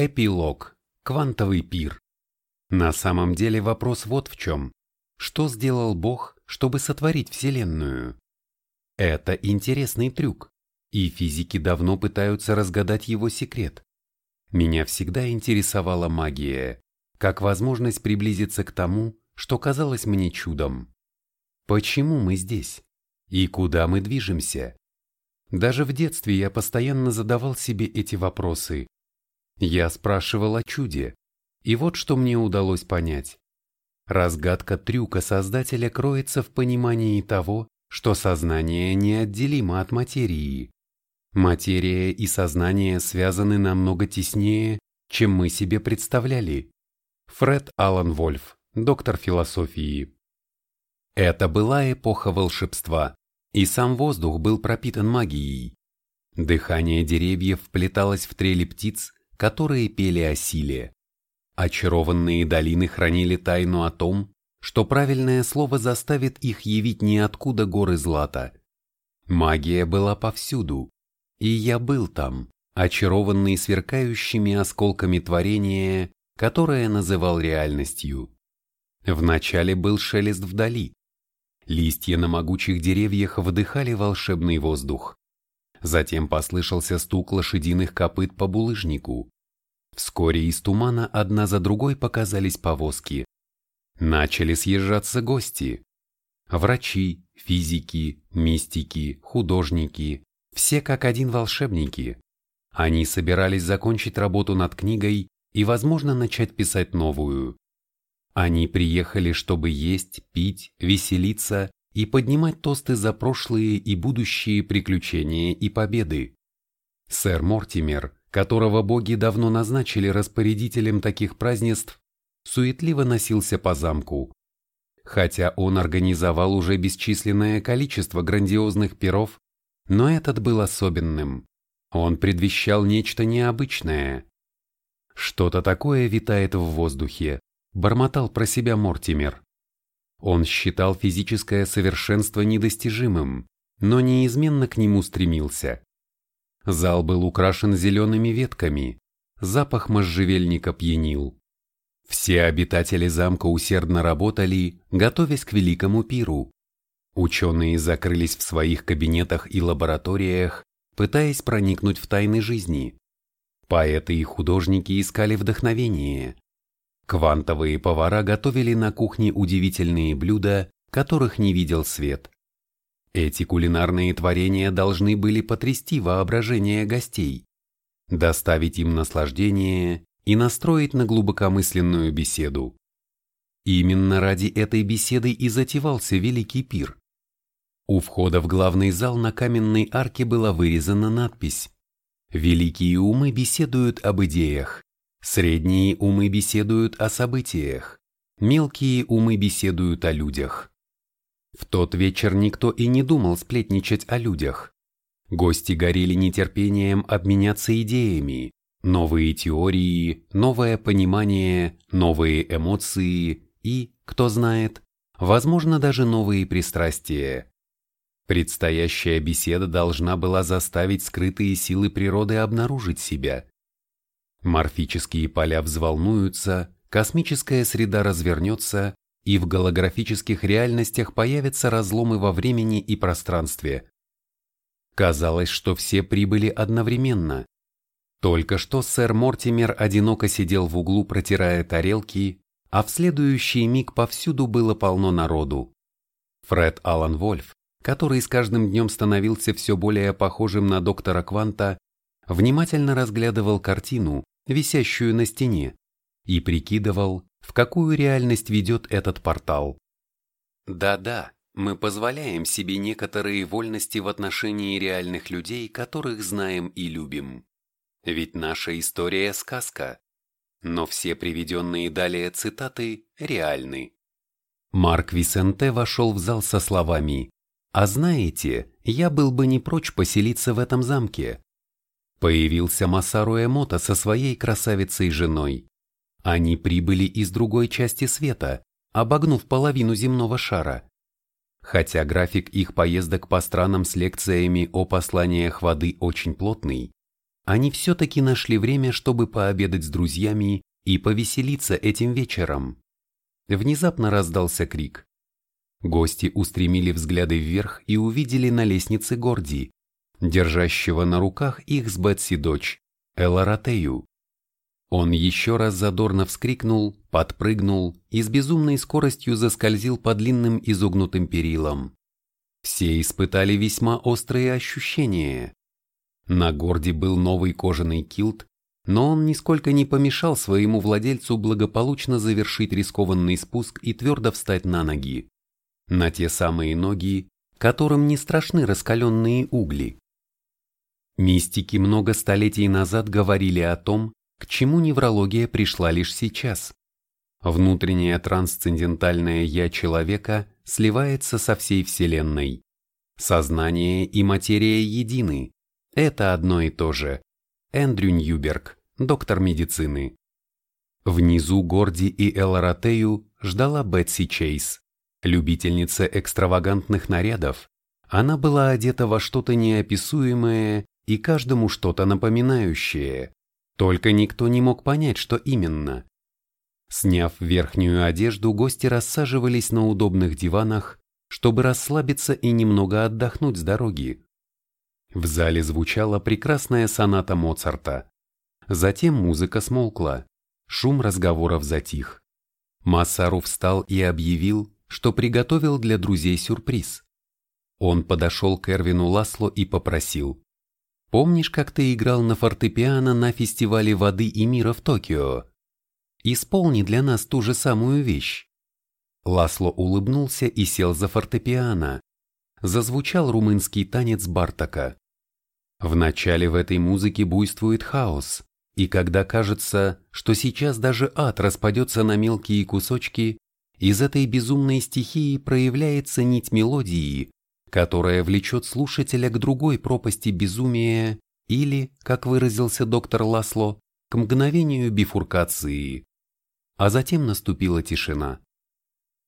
Эпилог. Квантовый пир. На самом деле вопрос вот в чем. Что сделал Бог, чтобы сотворить Вселенную? Это интересный трюк, и физики давно пытаются разгадать его секрет. Меня всегда интересовала магия, как возможность приблизиться к тому, что казалось мне чудом. Почему мы здесь? И куда мы движемся? Даже в детстве я постоянно задавал себе эти вопросы, я спрашивал о чуде, и вот что мне удалось понять. Разгадка трюка создателя кроется в понимании того, что сознание неотделимо от материи. Материя и сознание связаны намного теснее, чем мы себе представляли. Фред Аллан Вольф, доктор философии. Это была эпоха волшебства, и сам воздух был пропитан магией. Дыхание деревьев вплеталось в трели птиц, которые пели о силе. Очарованные долины хранили тайну о том, что правильное слово заставит их явить ниоткуда горы злата. Магия была повсюду, и я был там, очарованный сверкающими осколками творения, которое называл реальностью. Вначале был шелест вдали. Листья на могучих деревьях вдыхали волшебный воздух. Затем послышался стук лошадиных копыт по булыжнику. Вскоре из тумана одна за другой показались повозки. Начали съезжаться гости. Врачи, физики, мистики, художники, все как один волшебники. Они собирались закончить работу над книгой и, возможно, начать писать новую. Они приехали, чтобы есть, пить, веселиться и поднимать тосты за прошлые и будущие приключения и победы. Сэр Мортимер, которого боги давно назначили распорядителем таких празднеств, суетливо носился по замку. Хотя он организовал уже бесчисленное количество грандиозных перов, но этот был особенным. Он предвещал нечто необычное. Что-то такое витает в воздухе, бормотал про себя Мортимер. Он считал физическое совершенство недостижимым, но неизменно к нему стремился. Зал был украшен зелеными ветками, запах можжевельника пьянил. Все обитатели замка усердно работали, готовясь к великому пиру. Ученые закрылись в своих кабинетах и лабораториях, пытаясь проникнуть в тайны жизни. Поэты и художники искали вдохновение, Квантовые повара готовили на кухне удивительные блюда, которых не видел свет. Эти кулинарные творения должны были потрясти воображение гостей, доставить им наслаждение и настроить на глубокомысленную беседу. Именно ради этой беседы и затевался Великий пир. У входа в главный зал на каменной арке была вырезана надпись «Великие умы беседуют об идеях, Средние умы беседуют о событиях, мелкие умы беседуют о людях. В тот вечер никто и не думал сплетничать о людях. Гости горели нетерпением обменяться идеями, новые теории, новое понимание, новые эмоции и, кто знает, возможно даже новые пристрастия. Предстоящая беседа должна была заставить скрытые силы природы обнаружить себя, Морфические поля взволнуются, космическая среда развернется, и в голографических реальностях появятся разломы во времени и пространстве. Казалось, что все прибыли одновременно. Только что сэр Мортимер одиноко сидел в углу, протирая тарелки, а в следующий миг повсюду было полно народу. Фред Аллан Вольф, который с каждым днем становился все более похожим на доктора Кванта, внимательно разглядывал картину, висящую на стене, и прикидывал, в какую реальность ведет этот портал. Да-да, мы позволяем себе некоторые вольности в отношении реальных людей, которых знаем и любим. Ведь наша история – сказка. Но все приведенные далее цитаты реальны. Марк Висенте вошел в зал со словами «А знаете, я был бы не прочь поселиться в этом замке, Появился Масару Эмото со своей красавицей-женой. Они прибыли из другой части света, обогнув половину земного шара. Хотя график их поездок по странам с лекциями о посланиях воды очень плотный, они все-таки нашли время, чтобы пообедать с друзьями и повеселиться этим вечером. Внезапно раздался крик. Гости устремили взгляды вверх и увидели на лестнице Горди, держащего на руках их с Бетси дочь, Эларатею. Он еще раз задорно вскрикнул, подпрыгнул и с безумной скоростью заскользил по длинным изогнутым перилам. Все испытали весьма острые ощущения. На Горди был новый кожаный килт, но он нисколько не помешал своему владельцу благополучно завершить рискованный спуск и твердо встать на ноги. На те самые ноги, которым не страшны раскаленные угли. Мистики много столетий назад говорили о том, к чему неврология пришла лишь сейчас. Внутреннее трансцендентальное «я» человека сливается со всей Вселенной. Сознание и материя едины, это одно и то же. Эндрю Ньюберг, доктор медицины. Внизу Горди и Элоратею ждала Бетси Чейз, любительница экстравагантных нарядов. Она была одета во что-то неописуемое и каждому что-то напоминающее. Только никто не мог понять, что именно. Сняв верхнюю одежду, гости рассаживались на удобных диванах, чтобы расслабиться и немного отдохнуть с дороги. В зале звучала прекрасная соната Моцарта. Затем музыка смолкла, шум разговоров затих. Массару встал и объявил, что приготовил для друзей сюрприз. Он подошел к Эрвину Ласло и попросил. «Помнишь, как ты играл на фортепиано на фестивале воды и мира в Токио? Исполни для нас ту же самую вещь». Ласло улыбнулся и сел за фортепиано, зазвучал румынский танец Бартака. Вначале в этой музыке буйствует хаос, и когда кажется, что сейчас даже ад распадется на мелкие кусочки, из этой безумной стихии проявляется нить мелодии, которая влечет слушателя к другой пропасти безумия или, как выразился доктор Ласло, к мгновению бифуркации. А затем наступила тишина.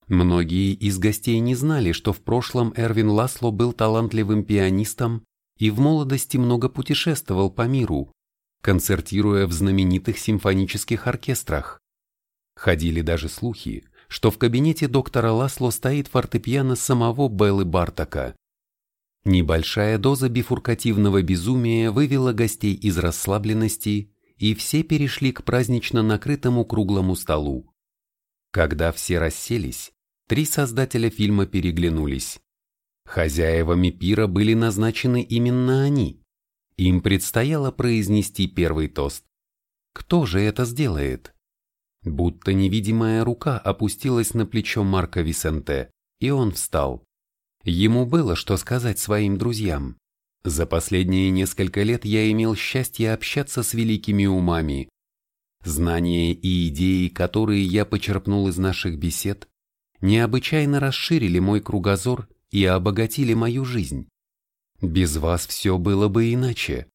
Многие из гостей не знали, что в прошлом Эрвин Ласло был талантливым пианистом и в молодости много путешествовал по миру, концертируя в знаменитых симфонических оркестрах. Ходили даже слухи, что в кабинете доктора Ласло стоит фортепиано самого Беллы Бартака. Небольшая доза бифуркативного безумия вывела гостей из расслабленности, и все перешли к празднично накрытому круглому столу. Когда все расселись, Три создателя фильма переглянулись. Хозяевами пира были назначены именно они. Им предстояло произнести первый тост. Кто же это сделает? Будто невидимая рука опустилась на плечо Марка Висенте, и он встал. Ему было что сказать своим друзьям. За последние несколько лет я имел счастье общаться с великими умами. Знания и идеи, которые я почерпнул из наших бесед, необычайно расширили мой кругозор и обогатили мою жизнь. Без вас все было бы иначе.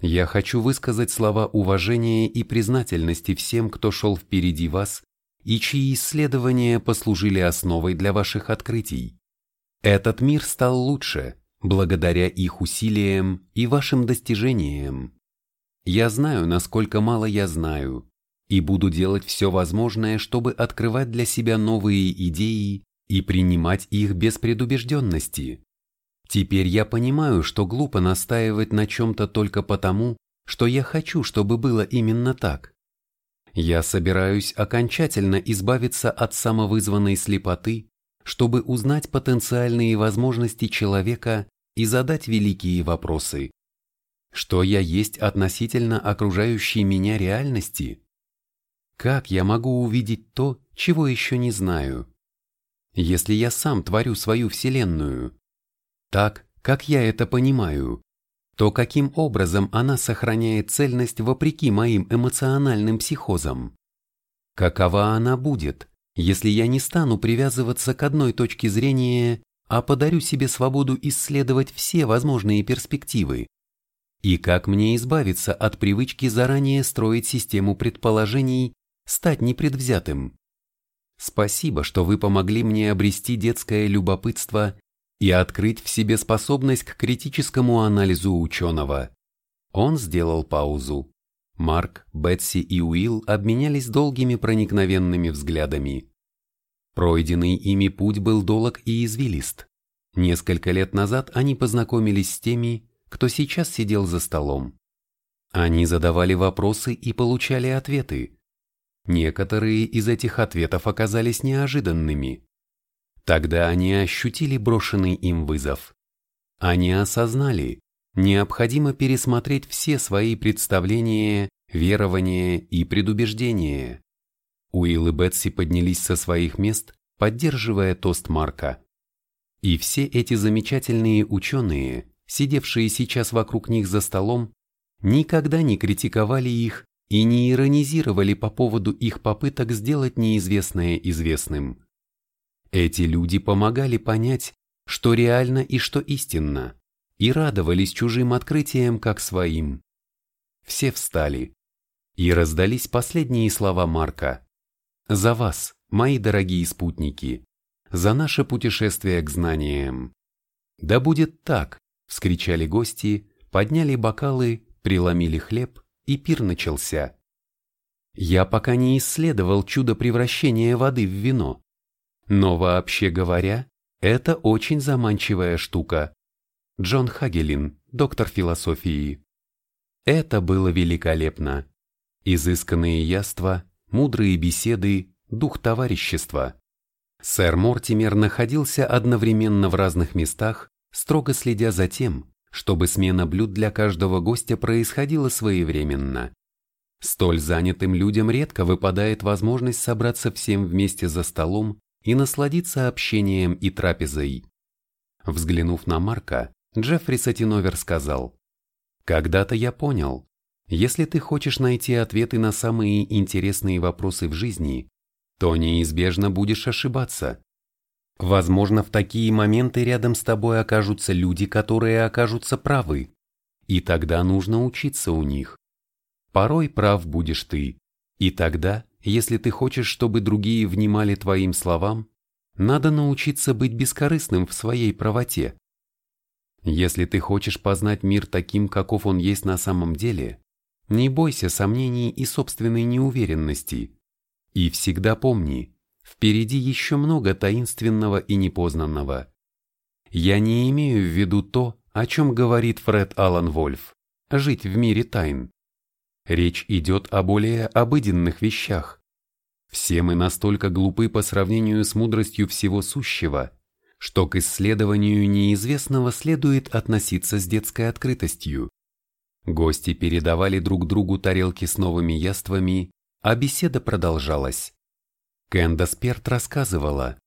Я хочу высказать слова уважения и признательности всем, кто шел впереди вас и чьи исследования послужили основой для ваших открытий. Этот мир стал лучше, благодаря их усилиям и вашим достижениям. Я знаю, насколько мало я знаю, и буду делать все возможное, чтобы открывать для себя новые идеи и принимать их без предубежденности. Теперь я понимаю, что глупо настаивать на чем-то только потому, что я хочу, чтобы было именно так. Я собираюсь окончательно избавиться от самовызванной слепоты, чтобы узнать потенциальные возможности человека и задать великие вопросы. Что я есть относительно окружающей меня реальности? Как я могу увидеть то, чего еще не знаю? Если я сам творю свою вселенную, так, как я это понимаю, то каким образом она сохраняет цельность вопреки моим эмоциональным психозам? Какова она будет, если я не стану привязываться к одной точке зрения, а подарю себе свободу исследовать все возможные перспективы? И как мне избавиться от привычки заранее строить систему предположений, стать непредвзятым. Спасибо, что вы помогли мне обрести детское любопытство и открыть в себе способность к критическому анализу ученого. Он сделал паузу. Марк, Бетси и Уилл обменялись долгими проникновенными взглядами. Пройденный ими путь был долг и извилист. Несколько лет назад они познакомились с теми, кто сейчас сидел за столом. Они задавали вопросы и получали ответы. Некоторые из этих ответов оказались неожиданными. Тогда они ощутили брошенный им вызов. Они осознали, необходимо пересмотреть все свои представления, верования и предубеждения. Уилл и Бетси поднялись со своих мест, поддерживая тост Марка. И все эти замечательные ученые, сидевшие сейчас вокруг них за столом, никогда не критиковали их и не иронизировали по поводу их попыток сделать неизвестное известным. Эти люди помогали понять, что реально и что истинно, и радовались чужим открытиям как своим. Все встали. И раздались последние слова Марка. «За вас, мои дорогие спутники, за наше путешествие к знаниям». «Да будет так!» — вскричали гости, подняли бокалы, преломили хлеб, и пир начался. Я пока не исследовал чудо превращения воды в вино, но вообще говоря, это очень заманчивая штука. Джон Хагелин, доктор философии. Это было великолепно. Изысканные яства, мудрые беседы, дух товарищества. Сэр Мортимер находился одновременно в разных местах, строго следя за тем, чтобы смена блюд для каждого гостя происходила своевременно. Столь занятым людям редко выпадает возможность собраться всем вместе за столом и насладиться общением и трапезой. Взглянув на Марка, Джеффри Сатиновер сказал, «Когда-то я понял, если ты хочешь найти ответы на самые интересные вопросы в жизни, то неизбежно будешь ошибаться. Возможно, в такие моменты рядом с тобой окажутся люди, которые окажутся правы, и тогда нужно учиться у них. Порой прав будешь ты, и тогда если ты хочешь, чтобы другие внимали твоим словам, надо научиться быть бескорыстным в своей правоте. Если ты хочешь познать мир таким, каков он есть на самом деле, не бойся сомнений и собственной неуверенности. И всегда помни, впереди еще много таинственного и непознанного. Я не имею в виду то, о чем говорит Фред Аллан Вольф – жить в мире тайн. Речь идет о более обыденных вещах. Все мы настолько глупы по сравнению с мудростью всего сущего, что к исследованию неизвестного следует относиться с детской открытостью. Гости передавали друг другу тарелки с новыми яствами, а беседа продолжалась. Кэндас Перт рассказывала.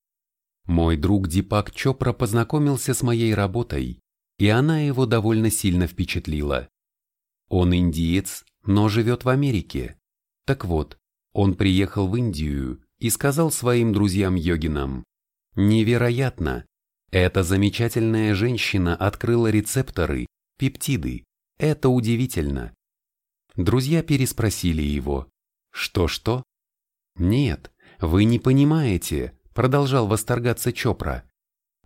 «Мой друг Дипак Чопра познакомился с моей работой, и она его довольно сильно впечатлила. Он индиец, но живет в Америке. Так вот, он приехал в Индию и сказал своим друзьям-йогинам, «Невероятно! Эта замечательная женщина открыла рецепторы, пептиды. Это удивительно!» Друзья переспросили его, «Что-что?» «Нет, вы не понимаете», продолжал восторгаться Чопра.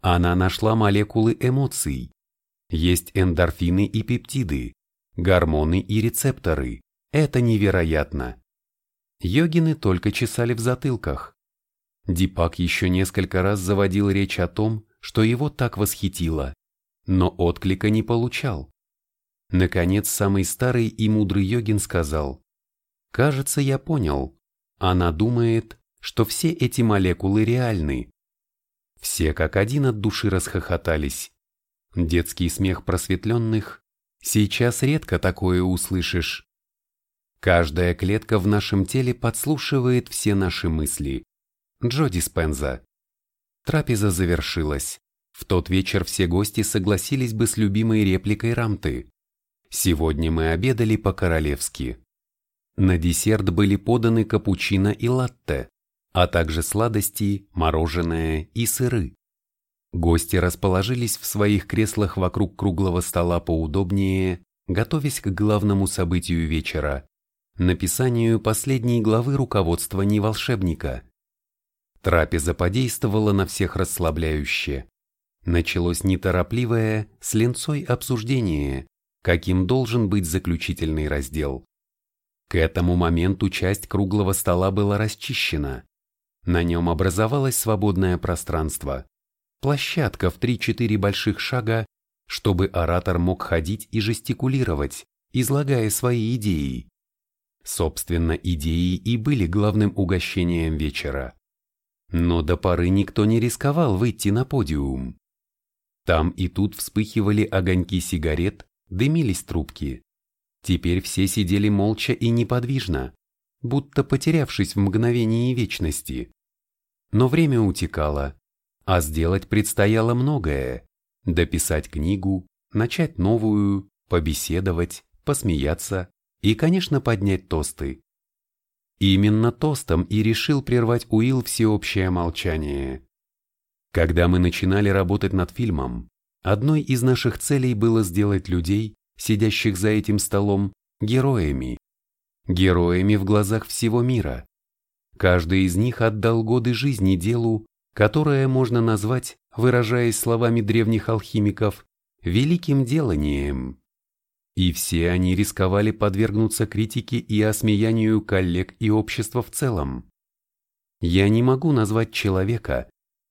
Она нашла молекулы эмоций. Есть эндорфины и пептиды, гормоны и рецепторы. Это невероятно. Йогины только чесали в затылках. Дипак еще несколько раз заводил речь о том, что его так восхитило, но отклика не получал. Наконец, самый старый и мудрый йогин сказал, «Кажется, я понял. Она думает, что все эти молекулы реальны». Все как один от души расхохотались. Детский смех просветленных Сейчас редко такое услышишь. Каждая клетка в нашем теле подслушивает все наши мысли. Джо Диспенза. Трапеза завершилась. В тот вечер все гости согласились бы с любимой репликой Рамты. Сегодня мы обедали по-королевски. На десерт были поданы капучино и латте, а также сладости, мороженое и сыры. Гости расположились в своих креслах вокруг круглого стола поудобнее, готовясь к главному событию вечера – написанию последней главы руководства неволшебника. Трапеза подействовала на всех расслабляюще. Началось неторопливое, с ленцой обсуждение, каким должен быть заключительный раздел. К этому моменту часть круглого стола была расчищена. На нем образовалось свободное пространство, площадка в 3-4 больших шага, чтобы оратор мог ходить и жестикулировать, излагая свои идеи. Собственно, идеи и были главным угощением вечера. Но до поры никто не рисковал выйти на подиум. Там и тут вспыхивали огоньки сигарет, дымились трубки. Теперь все сидели молча и неподвижно, будто потерявшись в мгновении вечности. Но время утекало, а сделать предстояло многое. Дописать книгу, начать новую, побеседовать, посмеяться и, конечно, поднять тосты. Именно тостом и решил прервать Уилл всеобщее молчание. Когда мы начинали работать над фильмом, одной из наших целей было сделать людей, сидящих за этим столом, героями. Героями в глазах всего мира. Каждый из них отдал годы жизни делу, которое можно назвать, выражаясь словами древних алхимиков, великим деланием. И все они рисковали подвергнуться критике и осмеянию коллег и общества в целом. Я не могу назвать человека,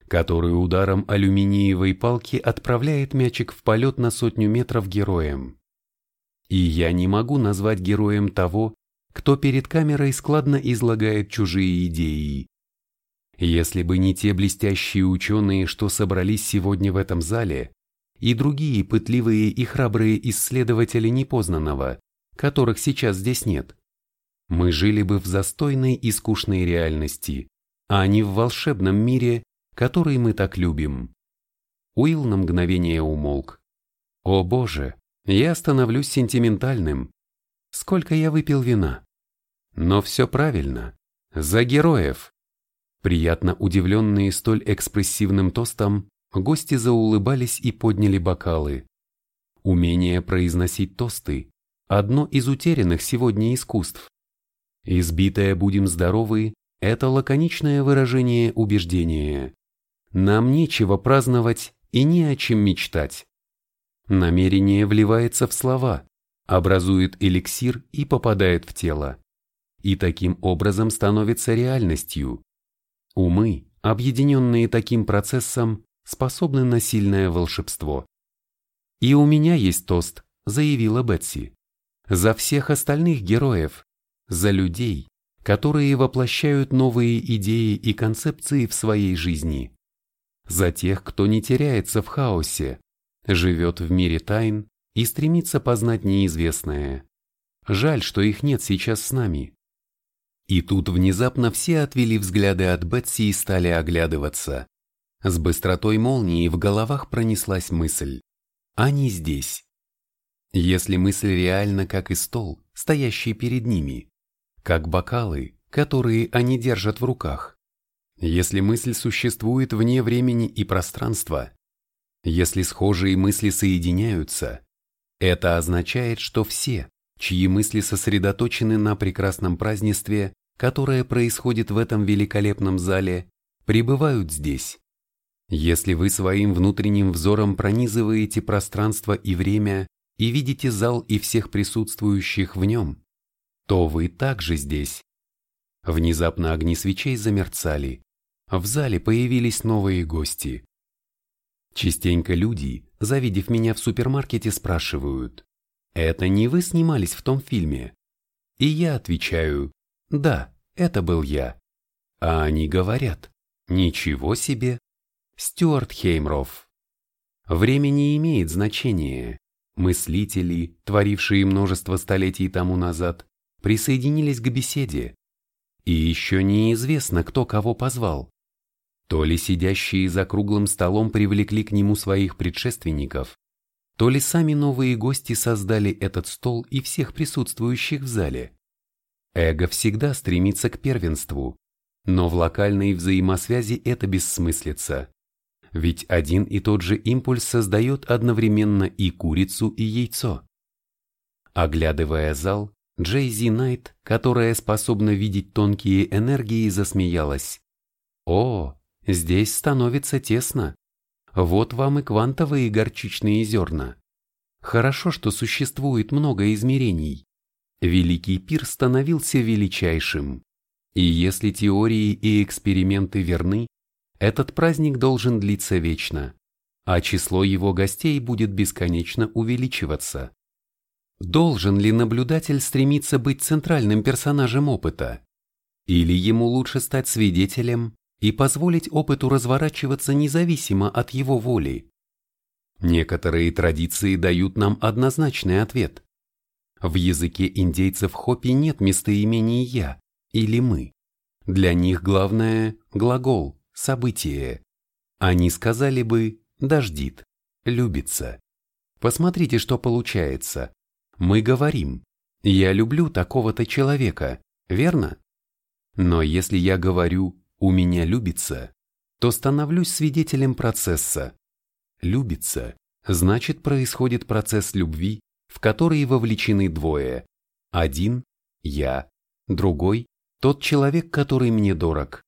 который ударом алюминиевой палки отправляет мячик в полет на сотню метров героем. И я не могу назвать героем того, кто перед камерой складно излагает чужие идеи. Если бы не те блестящие ученые, что собрались сегодня в этом зале, и другие пытливые и храбрые исследователи непознанного, которых сейчас здесь нет, мы жили бы в застойной и скучной реальности, а не в волшебном мире, который мы так любим. Уилл на мгновение умолк. О боже, я становлюсь сентиментальным. Сколько я выпил вина. Но все правильно. За героев. Приятно удивленные столь экспрессивным тостом, гости заулыбались и подняли бокалы. Умение произносить тосты – одно из утерянных сегодня искусств. Избитое «будем здоровы» – это лаконичное выражение убеждения. Нам нечего праздновать и не о чем мечтать. Намерение вливается в слова, образует эликсир и попадает в тело. И таким образом становится реальностью. Умы, объединенные таким процессом, способны на сильное волшебство. «И у меня есть тост», — заявила Бетси. «За всех остальных героев, за людей, которые воплощают новые идеи и концепции в своей жизни, за тех, кто не теряется в хаосе, живет в мире тайн и стремится познать неизвестное. Жаль, что их нет сейчас с нами. И тут внезапно все отвели взгляды от Бетси и стали оглядываться. С быстротой молнии в головах пронеслась мысль. Они здесь. Если мысль реальна, как и стол, стоящий перед ними, как бокалы, которые они держат в руках, если мысль существует вне времени и пространства, если схожие мысли соединяются, это означает, что все, чьи мысли сосредоточены на прекрасном празднестве, которое происходит в этом великолепном зале, пребывают здесь. Если вы своим внутренним взором пронизываете пространство и время и видите зал и всех присутствующих в нем, то вы также здесь. Внезапно огни свечей замерцали. В зале появились новые гости. Частенько люди, завидев меня в супермаркете, спрашивают, «Это не вы снимались в том фильме?» И я отвечаю, «Да, это был я». А они говорят, «Ничего себе!» Стюарт Хеймров. Время не имеет значения. Мыслители, творившие множество столетий тому назад, присоединились к беседе. И еще неизвестно, кто кого позвал. То ли сидящие за круглым столом привлекли к нему своих предшественников, то ли сами новые гости создали этот стол и всех присутствующих в зале. Эго всегда стремится к первенству, но в локальной взаимосвязи это бессмыслица. Ведь один и тот же импульс создает одновременно и курицу, и яйцо. Оглядывая зал, Джейзи Найт, которая способна видеть тонкие энергии, засмеялась. «О, Здесь становится тесно. Вот вам и квантовые горчичные зерна. Хорошо, что существует много измерений. Великий пир становился величайшим. И если теории и эксперименты верны, этот праздник должен длиться вечно, а число его гостей будет бесконечно увеличиваться. Должен ли наблюдатель стремиться быть центральным персонажем опыта? Или ему лучше стать свидетелем и позволить опыту разворачиваться независимо от его воли? Некоторые традиции дают нам однозначный ответ. В языке индейцев Хопи нет местоимений «я» или «мы». Для них главное – глагол, событие. Они сказали бы «дождит», «любится». Посмотрите, что получается. Мы говорим «я люблю такого-то человека», верно? Но если я говорю «у меня любится», то становлюсь свидетелем процесса. Любится – значит происходит процесс любви, в который вовлечены двое. Один – я, другой – тот человек, который мне дорог.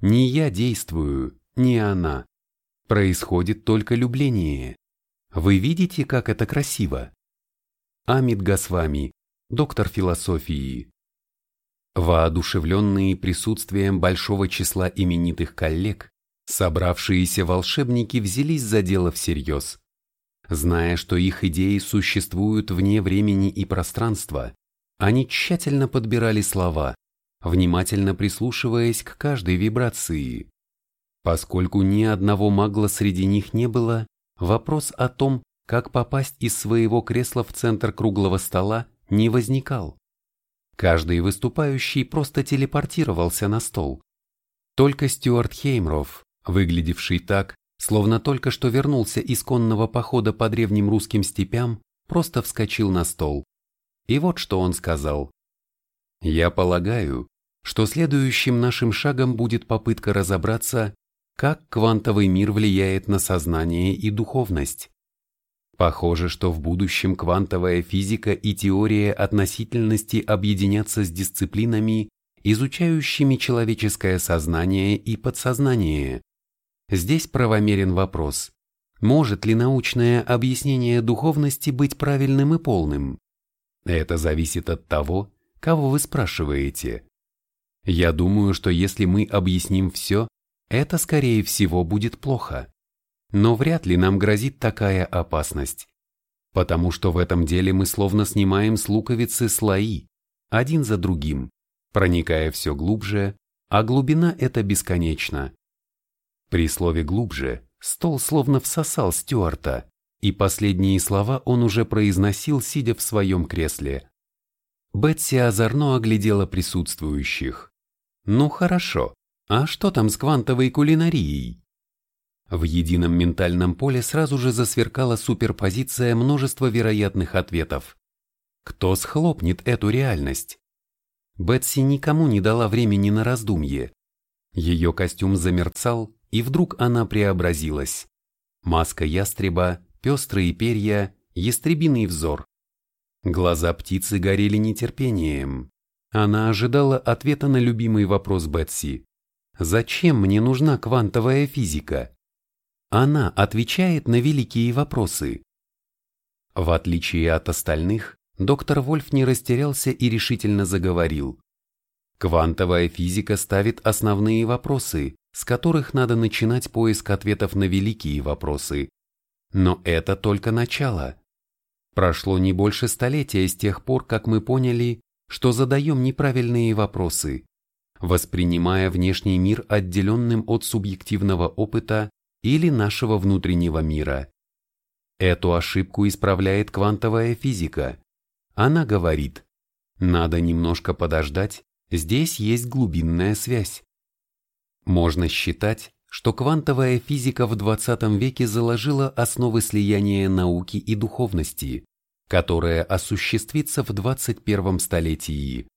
Не я действую, не она. Происходит только любление. Вы видите, как это красиво? Амид Гасвами, доктор философии. Воодушевленные присутствием большого числа именитых коллег, собравшиеся волшебники взялись за дело всерьез. Зная, что их идеи существуют вне времени и пространства, они тщательно подбирали слова, внимательно прислушиваясь к каждой вибрации. Поскольку ни одного магла среди них не было, вопрос о том, как попасть из своего кресла в центр круглого стола, не возникал. Каждый выступающий просто телепортировался на стол. Только Стюарт Хеймров, выглядевший так, словно только что вернулся из конного похода по древним русским степям, просто вскочил на стол. И вот что он сказал. «Я полагаю, что следующим нашим шагом будет попытка разобраться, как квантовый мир влияет на сознание и духовность. Похоже, что в будущем квантовая физика и теория относительности объединятся с дисциплинами, изучающими человеческое сознание и подсознание. Здесь правомерен вопрос, может ли научное объяснение духовности быть правильным и полным? Это зависит от того, кого вы спрашиваете. Я думаю, что если мы объясним все, это скорее всего будет плохо. Но вряд ли нам грозит такая опасность. Потому что в этом деле мы словно снимаем с луковицы слои, один за другим, проникая все глубже, а глубина эта бесконечна. При слове «глубже» стол словно всосал Стюарта, и последние слова он уже произносил, сидя в своем кресле. Бетси озорно оглядела присутствующих. «Ну хорошо, а что там с квантовой кулинарией?» В едином ментальном поле сразу же засверкала суперпозиция множества вероятных ответов. Кто схлопнет эту реальность? Бетси никому не дала времени на раздумье. Ее костюм замерцал, и вдруг она преобразилась. Маска ястреба, пестрые перья, ястребиный взор. Глаза птицы горели нетерпением. Она ожидала ответа на любимый вопрос Бетси. «Зачем мне нужна квантовая физика?» Она отвечает на великие вопросы. В отличие от остальных, доктор Вольф не растерялся и решительно заговорил. Квантовая физика ставит основные вопросы, с которых надо начинать поиск ответов на великие вопросы. Но это только начало. Прошло не больше столетия с тех пор, как мы поняли, что задаем неправильные вопросы, воспринимая внешний мир отделенным от субъективного опыта или нашего внутреннего мира. Эту ошибку исправляет квантовая физика. Она говорит, надо немножко подождать, здесь есть глубинная связь. Можно считать, что квантовая физика в 20 веке заложила основы слияния науки и духовности, которая осуществится в 21 столетии.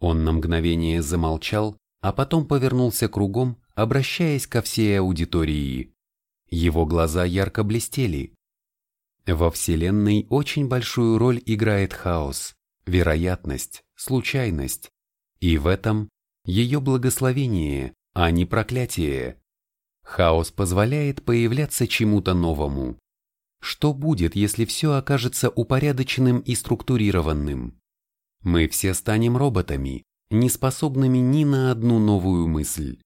Он на мгновение замолчал, а потом повернулся кругом обращаясь ко всей аудитории. Его глаза ярко блестели. Во Вселенной очень большую роль играет хаос, вероятность, случайность. И в этом ее благословение, а не проклятие. Хаос позволяет появляться чему-то новому. Что будет, если все окажется упорядоченным и структурированным? Мы все станем роботами, не способными ни на одну новую мысль.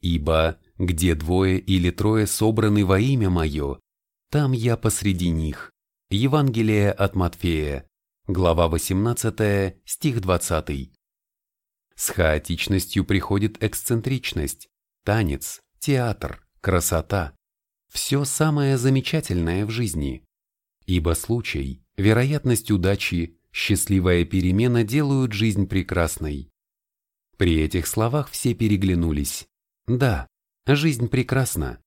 Ибо где двое или трое собраны во имя мое, там я посреди них. Евангелие от Матфея, глава 18, стих 20. С хаотичностью приходит эксцентричность, танец, театр, красота. Все самое замечательное в жизни. Ибо случай, вероятность удачи, счастливая перемена делают жизнь прекрасной. При этих словах все переглянулись. Да, жизнь прекрасна.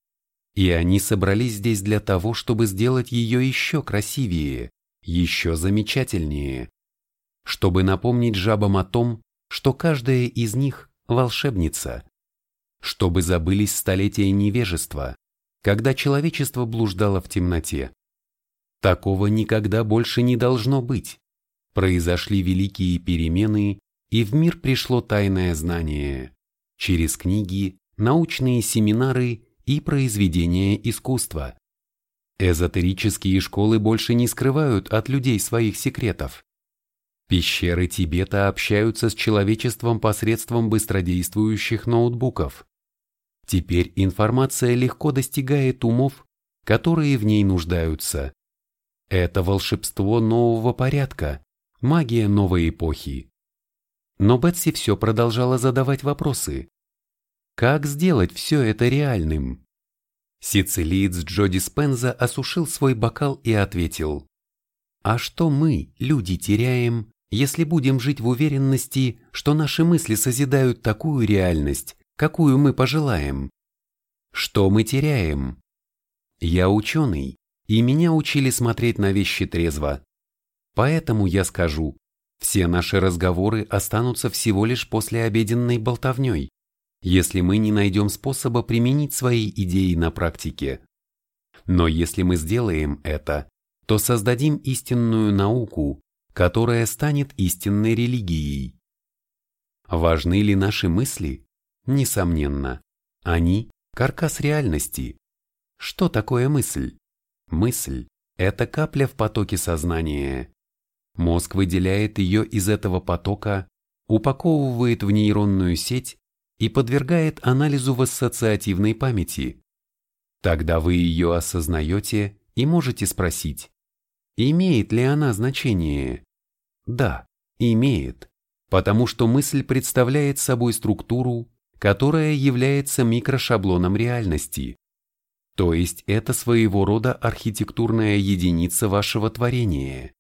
И они собрались здесь для того, чтобы сделать ее еще красивее, еще замечательнее. Чтобы напомнить жабам о том, что каждая из них – волшебница. Чтобы забылись столетия невежества, когда человечество блуждало в темноте. Такого никогда больше не должно быть. Произошли великие перемены, и в мир пришло тайное знание. Через книги, научные семинары и произведения искусства. Эзотерические школы больше не скрывают от людей своих секретов. Пещеры Тибета общаются с человечеством посредством быстродействующих ноутбуков. Теперь информация легко достигает умов, которые в ней нуждаются. Это волшебство нового порядка, магия новой эпохи. Но Бетси все продолжала задавать вопросы. Как сделать все это реальным? Сицилиец Джо Диспенза осушил свой бокал и ответил. А что мы, люди, теряем, если будем жить в уверенности, что наши мысли созидают такую реальность, какую мы пожелаем? Что мы теряем? Я ученый, и меня учили смотреть на вещи трезво. Поэтому я скажу, все наши разговоры останутся всего лишь после обеденной болтовней если мы не найдем способа применить свои идеи на практике. Но если мы сделаем это, то создадим истинную науку, которая станет истинной религией. Важны ли наши мысли? Несомненно. Они – каркас реальности. Что такое мысль? Мысль – это капля в потоке сознания. Мозг выделяет ее из этого потока, упаковывает в нейронную сеть и подвергает анализу в ассоциативной памяти. Тогда вы ее осознаете и можете спросить, имеет ли она значение? Да, имеет, потому что мысль представляет собой структуру, которая является микрошаблоном реальности. То есть это своего рода архитектурная единица вашего творения.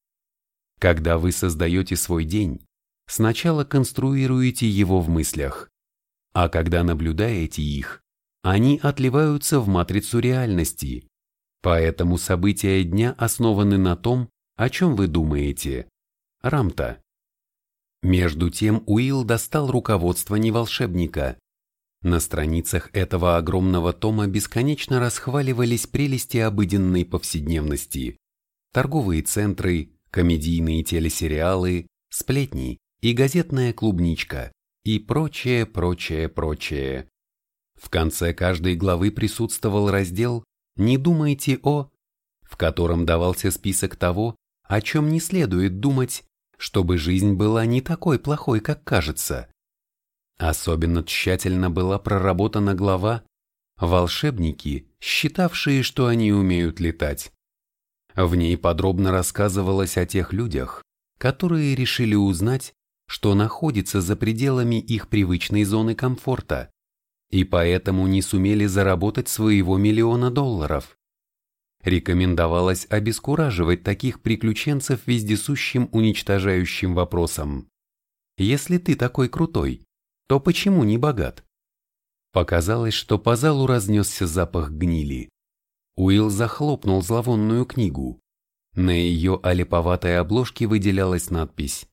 Когда вы создаете свой день, сначала конструируете его в мыслях, а когда наблюдаете их, они отливаются в матрицу реальности. Поэтому события дня основаны на том, о чем вы думаете. Рамта. Между тем Уилл достал руководство неволшебника. На страницах этого огромного тома бесконечно расхваливались прелести обыденной повседневности. Торговые центры, комедийные телесериалы, сплетни и газетная клубничка и прочее, прочее, прочее. В конце каждой главы присутствовал раздел «Не думайте о», в котором давался список того, о чем не следует думать, чтобы жизнь была не такой плохой, как кажется. Особенно тщательно была проработана глава «Волшебники, считавшие, что они умеют летать». В ней подробно рассказывалось о тех людях, которые решили узнать, что находится за пределами их привычной зоны комфорта, и поэтому не сумели заработать своего миллиона долларов. Рекомендовалось обескураживать таких приключенцев вездесущим уничтожающим вопросом. Если ты такой крутой, то почему не богат? Показалось, что по залу разнесся запах гнили. Уилл захлопнул зловонную книгу. На ее олиповатой обложке выделялась надпись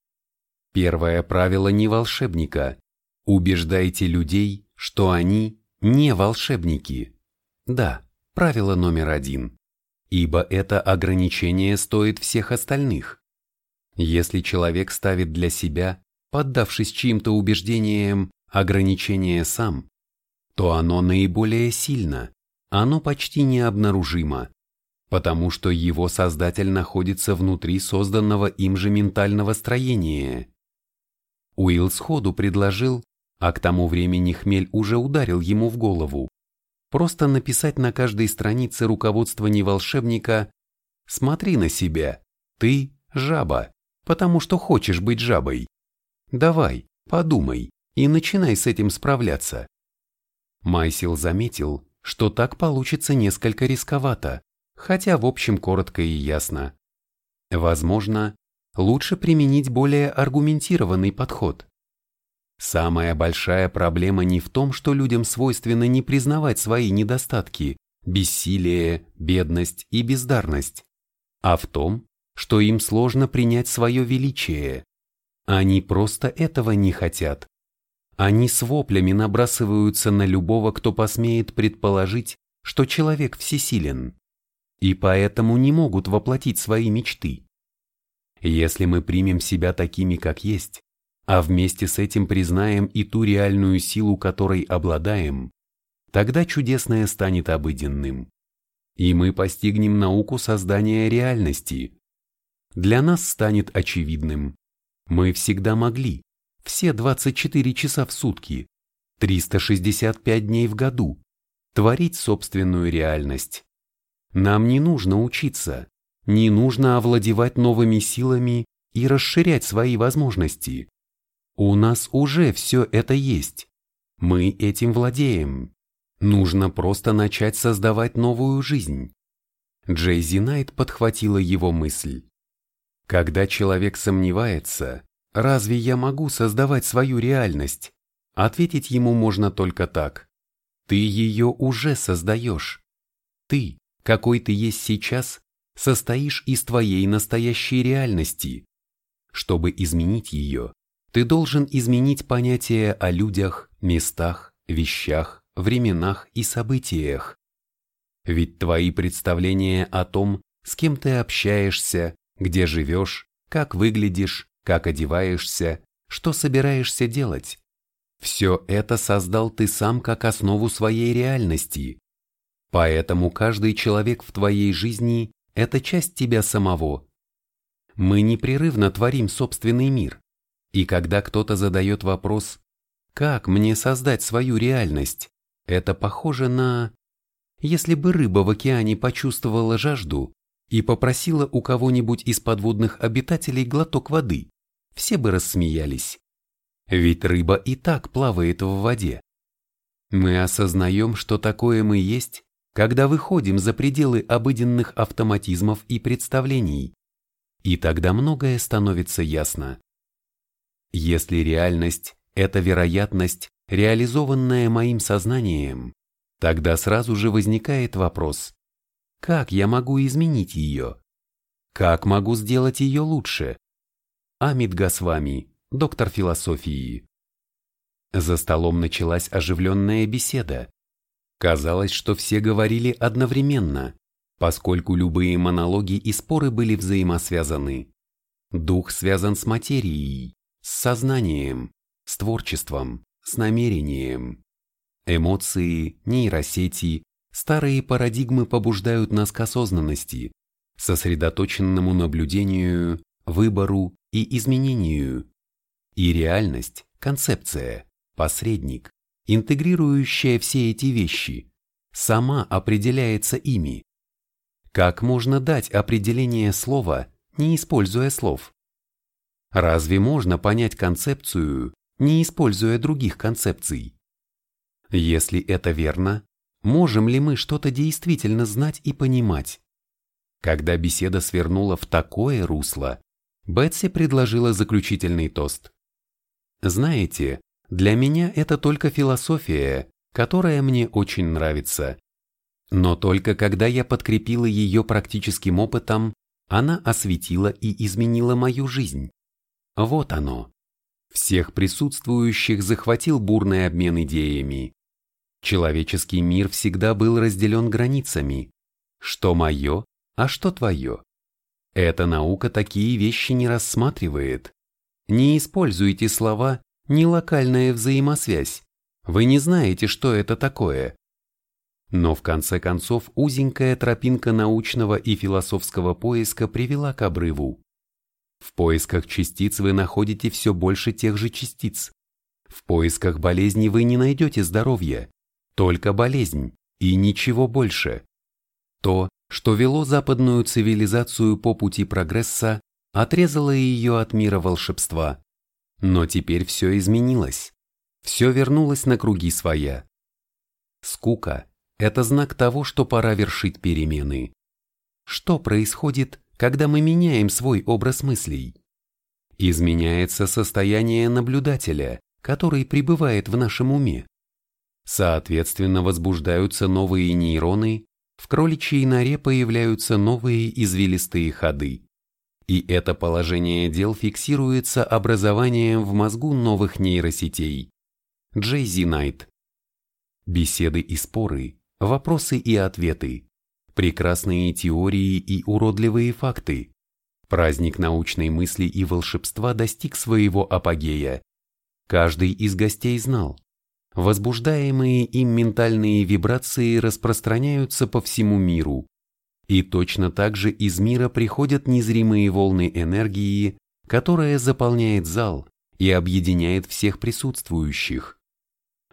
Первое правило не волшебника. Убеждайте людей, что они не волшебники. Да, правило номер один. Ибо это ограничение стоит всех остальных. Если человек ставит для себя, поддавшись чьим-то убеждениям, ограничение сам, то оно наиболее сильно, оно почти необнаружимо. потому что его создатель находится внутри созданного им же ментального строения. Уилл сходу предложил, а к тому времени хмель уже ударил ему в голову, просто написать на каждой странице руководствования волшебника «Смотри на себя, ты – жаба, потому что хочешь быть жабой. Давай, подумай и начинай с этим справляться». Майсил заметил, что так получится несколько рисковато, хотя в общем коротко и ясно. Возможно, лучше применить более аргументированный подход. Самая большая проблема не в том, что людям свойственно не признавать свои недостатки, бессилие, бедность и бездарность, а в том, что им сложно принять свое величие. Они просто этого не хотят. Они с воплями набрасываются на любого, кто посмеет предположить, что человек всесилен, и поэтому не могут воплотить свои мечты. Если мы примем себя такими, как есть, а вместе с этим признаем и ту реальную силу, которой обладаем, тогда чудесное станет обыденным. И мы постигнем науку создания реальности. Для нас станет очевидным. Мы всегда могли, все 24 часа в сутки, 365 дней в году, творить собственную реальность. Нам не нужно учиться, не нужно овладевать новыми силами и расширять свои возможности. У нас уже все это есть. Мы этим владеем. Нужно просто начать создавать новую жизнь. Джейзи Найт подхватила его мысль. Когда человек сомневается, Разве я могу создавать свою реальность? Ответить ему можно только так. Ты ее уже создаешь. Ты, какой ты есть сейчас, состоишь из твоей настоящей реальности. Чтобы изменить ее, ты должен изменить понятия о людях, местах, вещах, временах и событиях. Ведь твои представления о том, с кем ты общаешься, где живешь, как выглядишь, как одеваешься, что собираешься делать. Все это создал ты сам как основу своей реальности. Поэтому каждый человек в твоей жизни – это часть тебя самого. Мы непрерывно творим собственный мир. И когда кто-то задает вопрос «Как мне создать свою реальность?» Это похоже на... Если бы рыба в океане почувствовала жажду и попросила у кого-нибудь из подводных обитателей глоток воды, все бы рассмеялись. Ведь рыба и так плавает в воде. Мы осознаем, что такое мы есть, когда выходим за пределы обыденных автоматизмов и представлений. И тогда многое становится ясно. Если реальность – это вероятность, реализованная моим сознанием, тогда сразу же возникает вопрос, как я могу изменить ее? Как могу сделать ее лучше? Амид Гасвами, доктор философии. За столом началась оживленная беседа. Казалось, что все говорили одновременно, поскольку любые монологи и споры были взаимосвязаны. Дух связан с материей, с сознанием, с творчеством, с намерением. Эмоции, нейросети, старые парадигмы побуждают нас к осознанности, сосредоточенному наблюдению, выбору и изменению. И реальность, концепция, посредник, интегрирующая все эти вещи, сама определяется ими. Как можно дать определение слова, не используя слов? Разве можно понять концепцию, не используя других концепций? Если это верно, можем ли мы что-то действительно знать и понимать? Когда беседа свернула в такое русло, Бетси предложила заключительный тост. Знаете, для меня это только философия, которая мне очень нравится. Но только когда я подкрепила ее практическим опытом, она осветила и изменила мою жизнь. Вот оно. Всех присутствующих захватил бурный обмен идеями. Человеческий мир всегда был разделен границами. Что мое, а что твое. Эта наука такие вещи не рассматривает. Не используйте слова «не локальная взаимосвязь». Вы не знаете, что это такое. Но в конце концов узенькая тропинка научного и философского поиска привела к обрыву. В поисках частиц вы находите все больше тех же частиц. В поисках болезни вы не найдете здоровья, только болезнь и ничего больше. То, что вело западную цивилизацию по пути прогресса, отрезало ее от мира волшебства. Но теперь все изменилось. Все вернулось на круги своя. Скука – это знак того, что пора вершить перемены. Что происходит, когда мы меняем свой образ мыслей? Изменяется состояние наблюдателя, который пребывает в нашем уме. Соответственно, возбуждаются новые нейроны, в кроличьей норе появляются новые извилистые ходы. И это положение дел фиксируется образованием в мозгу новых нейросетей. Джейзи Найт. Беседы и споры, вопросы и ответы, прекрасные теории и уродливые факты. Праздник научной мысли и волшебства достиг своего апогея. Каждый из гостей знал, возбуждаемые им ментальные вибрации распространяются по всему миру. И точно так же из мира приходят незримые волны энергии, которая заполняет зал и объединяет всех присутствующих.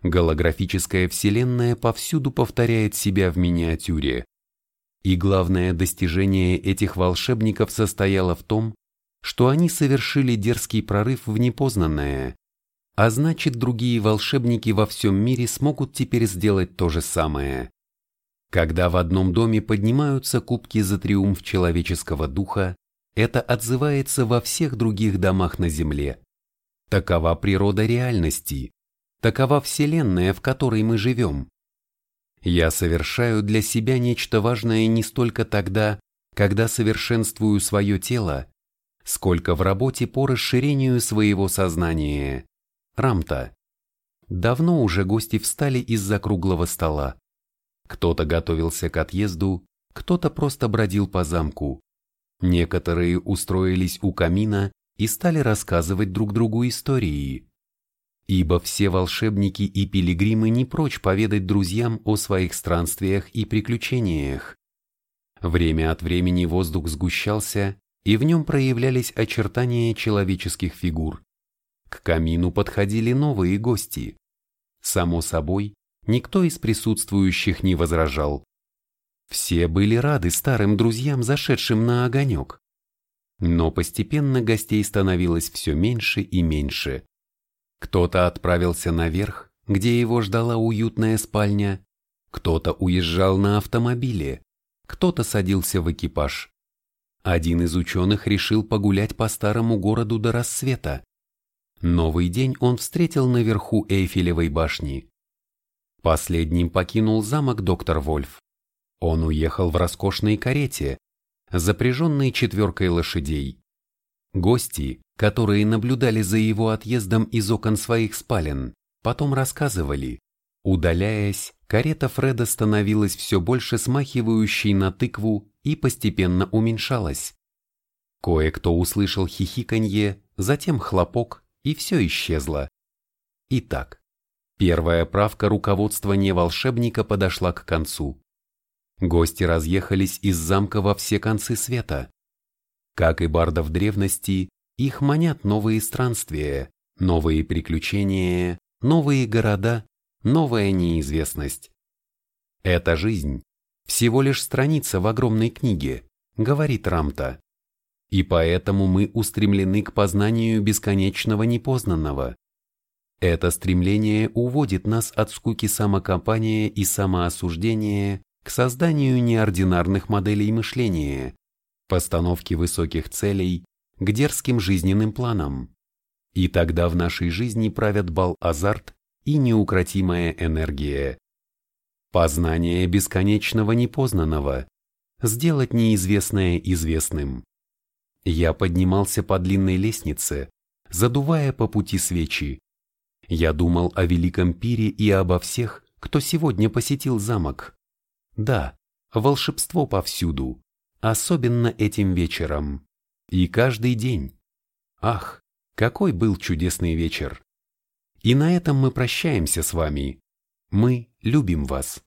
Голографическая вселенная повсюду повторяет себя в миниатюре. И главное достижение этих волшебников состояло в том, что они совершили дерзкий прорыв в непознанное, а значит, другие волшебники во всем мире смогут теперь сделать то же самое. Когда в одном доме поднимаются кубки за триумф человеческого духа, это отзывается во всех других домах на Земле. Такова природа реальности, такова Вселенная, в которой мы живем. Я совершаю для себя нечто важное не столько тогда, когда совершенствую свое тело, сколько в работе по расширению своего сознания. Рамта. Давно уже гости встали из-за круглого стола. Кто-то готовился к отъезду, кто-то просто бродил по замку. Некоторые устроились у камина и стали рассказывать друг другу истории. Ибо все волшебники и пилигримы не прочь поведать друзьям о своих странствиях и приключениях. Время от времени воздух сгущался, и в нем проявлялись очертания человеческих фигур. К камину подходили новые гости. Само собой, никто из присутствующих не возражал. Все были рады старым друзьям, зашедшим на огонек. Но постепенно гостей становилось все меньше и меньше. Кто-то отправился наверх, где его ждала уютная спальня, кто-то уезжал на автомобиле, кто-то садился в экипаж. Один из ученых решил погулять по старому городу до рассвета. Новый день он встретил наверху Эйфелевой башни. Последним покинул замок доктор Вольф. Он уехал в роскошной карете, запряженной четверкой лошадей. Гости, которые наблюдали за его отъездом из окон своих спален, потом рассказывали, удаляясь, карета Фреда становилась все больше смахивающей на тыкву и постепенно уменьшалась. Кое-кто услышал хихиканье, затем хлопок, и все исчезло. Итак, первая правка руководства неволшебника подошла к концу. Гости разъехались из замка во все концы света. Как и бардов древности, их манят новые странствия, новые приключения, новые города, новая неизвестность. Эта жизнь – всего лишь страница в огромной книге, говорит Рамта. И поэтому мы устремлены к познанию бесконечного непознанного. Это стремление уводит нас от скуки самокопания и самоосуждения к созданию неординарных моделей мышления, постановке высоких целей, к дерзким жизненным планам. И тогда в нашей жизни правят бал азарт и неукротимая энергия. Познание бесконечного непознанного, сделать неизвестное известным. Я поднимался по длинной лестнице, задувая по пути свечи. Я думал о великом пире и обо всех, кто сегодня посетил замок. Да, волшебство повсюду, особенно этим вечером. И каждый день. Ах, какой был чудесный вечер. И на этом мы прощаемся с вами. Мы любим вас.